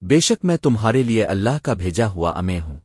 بے شک میں تمہارے لیے اللہ کا بھیجا ہوا امے ہوں۔